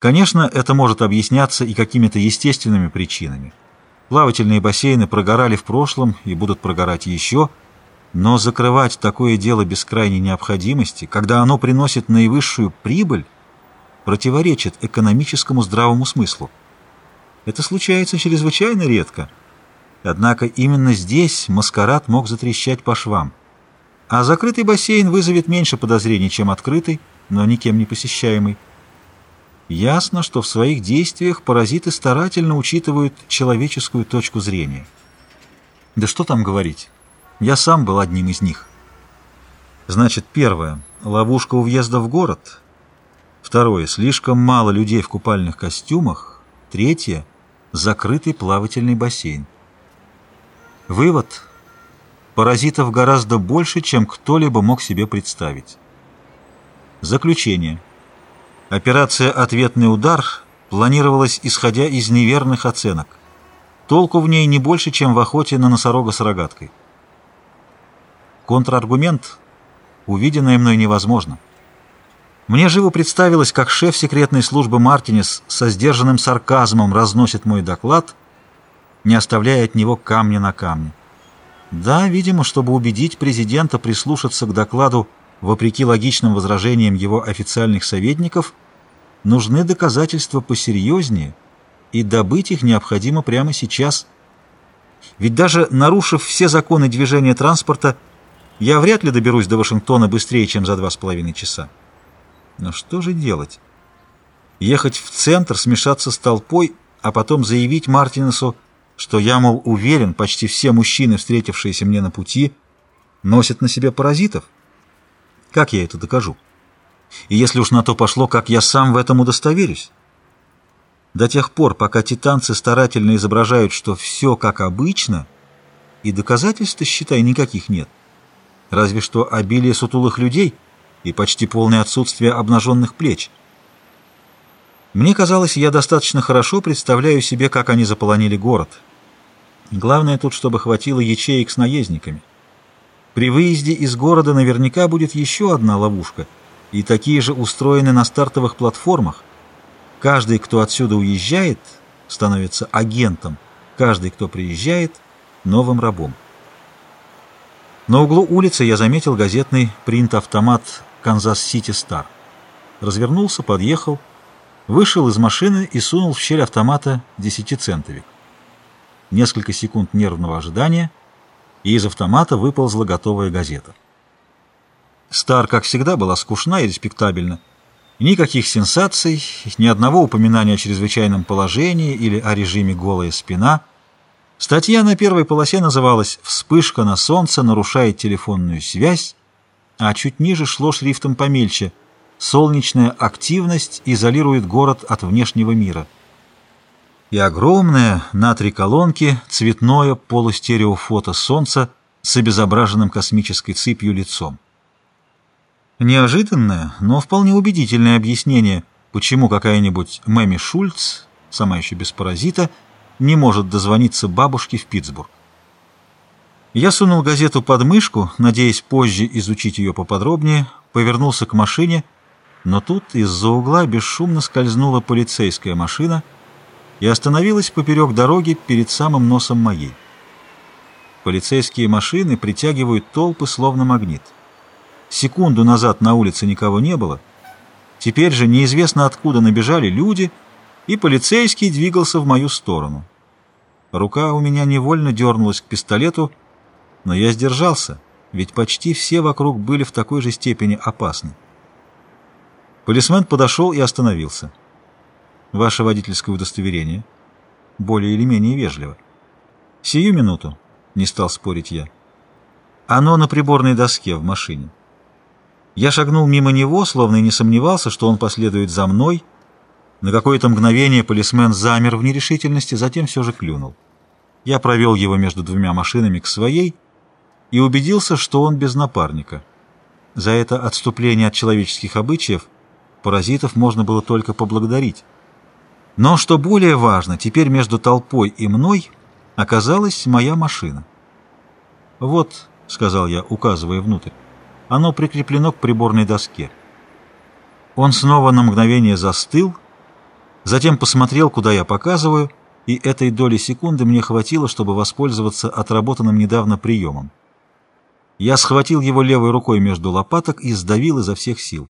Конечно, это может объясняться и какими-то естественными причинами. Плавательные бассейны прогорали в прошлом и будут прогорать еще, но закрывать такое дело без крайней необходимости, когда оно приносит наивысшую прибыль, противоречит экономическому здравому смыслу. Это случается чрезвычайно редко. Однако именно здесь маскарад мог затрещать по швам. А закрытый бассейн вызовет меньше подозрений, чем открытый, но никем не посещаемый. Ясно, что в своих действиях паразиты старательно учитывают человеческую точку зрения. Да что там говорить, я сам был одним из них. Значит, первое — ловушка у въезда в город. Второе — слишком мало людей в купальных костюмах. Третье — закрытый плавательный бассейн. Вывод — паразитов гораздо больше, чем кто-либо мог себе представить. Заключение — Операция «Ответный удар» планировалась исходя из неверных оценок. Толку в ней не больше, чем в охоте на носорога с рогаткой. Контраргумент увиденное мной невозможно. Мне живо представилось, как шеф секретной службы Мартинес со сдержанным сарказмом разносит мой доклад, не оставляя от него камня на камне. Да, видимо, чтобы убедить президента прислушаться к докладу вопреки логичным возражениям его официальных советников, нужны доказательства посерьезнее, и добыть их необходимо прямо сейчас. Ведь даже нарушив все законы движения транспорта, я вряд ли доберусь до Вашингтона быстрее, чем за два с половиной часа. Но что же делать? Ехать в центр, смешаться с толпой, а потом заявить Мартинесу, что я, мол, уверен, почти все мужчины, встретившиеся мне на пути, носят на себе паразитов? Как я это докажу? И если уж на то пошло, как я сам в этом удостоверюсь? До тех пор, пока титанцы старательно изображают, что все как обычно, и доказательств, считай, никаких нет. Разве что обилие сутулых людей и почти полное отсутствие обнаженных плеч. Мне казалось, я достаточно хорошо представляю себе, как они заполонили город. Главное тут, чтобы хватило ячеек с наездниками. При выезде из города наверняка будет еще одна ловушка, и такие же устроены на стартовых платформах. Каждый, кто отсюда уезжает, становится агентом, каждый, кто приезжает, новым рабом. На углу улицы я заметил газетный принт-автомат «Канзас-Сити Стар». Развернулся, подъехал, вышел из машины и сунул в щель автомата десятицентовик. Несколько секунд нервного ожидания — и из автомата выползла готовая газета. Стар, как всегда, была скучна и респектабельна. Никаких сенсаций, ни одного упоминания о чрезвычайном положении или о режиме «голая спина». Статья на первой полосе называлась «Вспышка на солнце нарушает телефонную связь», а чуть ниже шло шрифтом помельче «Солнечная активность изолирует город от внешнего мира» и огромное на три колонки цветное полустереофото солнца с обезображенным космической цепью лицом. Неожиданное, но вполне убедительное объяснение, почему какая-нибудь Мэми Шульц, сама еще без паразита, не может дозвониться бабушке в Питтсбург. Я сунул газету под мышку, надеясь позже изучить ее поподробнее, повернулся к машине, но тут из-за угла бесшумно скользнула полицейская машина — и остановилась поперек дороги перед самым носом моей. Полицейские машины притягивают толпы словно магнит. Секунду назад на улице никого не было. Теперь же неизвестно откуда набежали люди, и полицейский двигался в мою сторону. Рука у меня невольно дернулась к пистолету, но я сдержался, ведь почти все вокруг были в такой же степени опасны. Полисмен подошел и остановился. Ваше водительское удостоверение. Более или менее вежливо. Сию минуту, не стал спорить я. Оно на приборной доске в машине. Я шагнул мимо него, словно и не сомневался, что он последует за мной. На какое-то мгновение полисмен замер в нерешительности, затем все же клюнул. Я провел его между двумя машинами к своей и убедился, что он без напарника. За это отступление от человеческих обычаев паразитов можно было только поблагодарить. Но, что более важно, теперь между толпой и мной оказалась моя машина. «Вот», — сказал я, указывая внутрь, — «оно прикреплено к приборной доске». Он снова на мгновение застыл, Затем посмотрел, куда я показываю, и этой доли секунды мне хватило, чтобы воспользоваться отработанным недавно приемом. Я схватил его левой рукой между лопаток и сдавил изо всех сил.